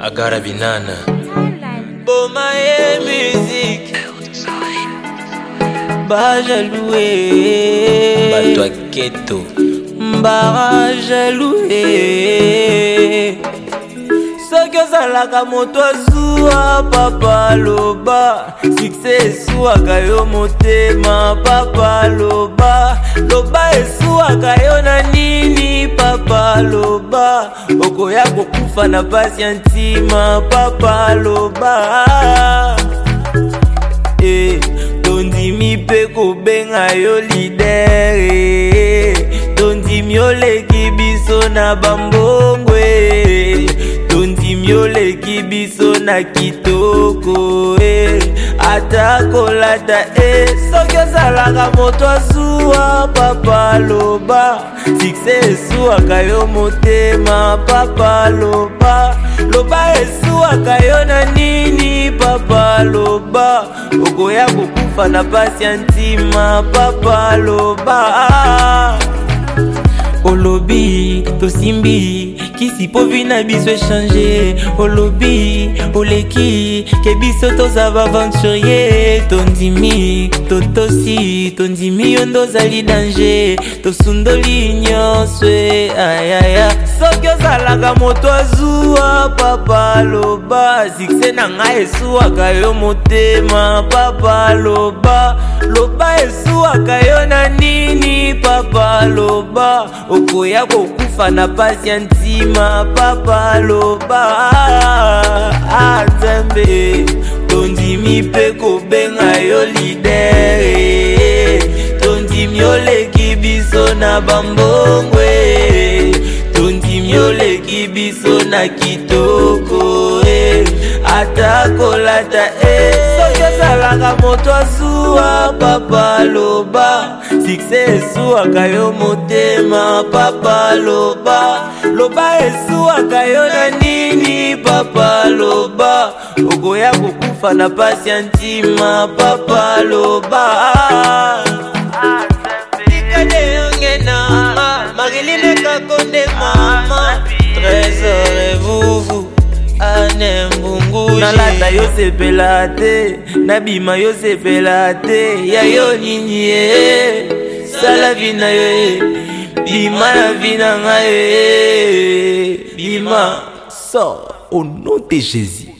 agara binana boma ye musike bajalue bato ya keto barajalue soki ozalaka moto azuwa papa loba sukse esuwaka yo motema papa loba loba esuwaka yo okoya kokufa na pasi ya ntima papa loba eh, tondimi mpe kobenga yo lider eh, tondimi oleki biso na bambongwe eh, tondimi oleki biso na kitoko eh, ata kolata eh, soki ezalaka moto azuwa papa aloba fikse esuwaka yo motema papa loba loba esuwaka yo na nini papa loba okoya kokufa na pasi ya ntima papa loba olobi tosimbi kisi po vi na biso echange olobi oleki ke biso toza baventurier tondimi totosi tondimi yo nde ozali danger tosundoli nyonso ayaya soki ozalaka moto azuwa papa aloba sikse na ngai esuwaka yo motema papa aloba loba esuwaka yo na nini papa aloba okoya kokufa na pasi ya ntima motema papa loba azembe tondimi mpe kobenga yo lidere tondimi oleki biso na bambongwe tondimi oleki biso na kitoko e ata kolata e soki ozalaka moto asuwa papa loba sikse esuwaka yo motema papa loba loba eswaka yo na nini papa loba okoya kokufa na pasi ya ntima papa loba tikale yonge na marilileka konde mama tresore vuvu ane mbungu nalata yo sepela te nabima yo sepela te ya yo nini ye sala vi na yo ye bima na vi na ngai eh, eh, eh. bima sor au nom de jésus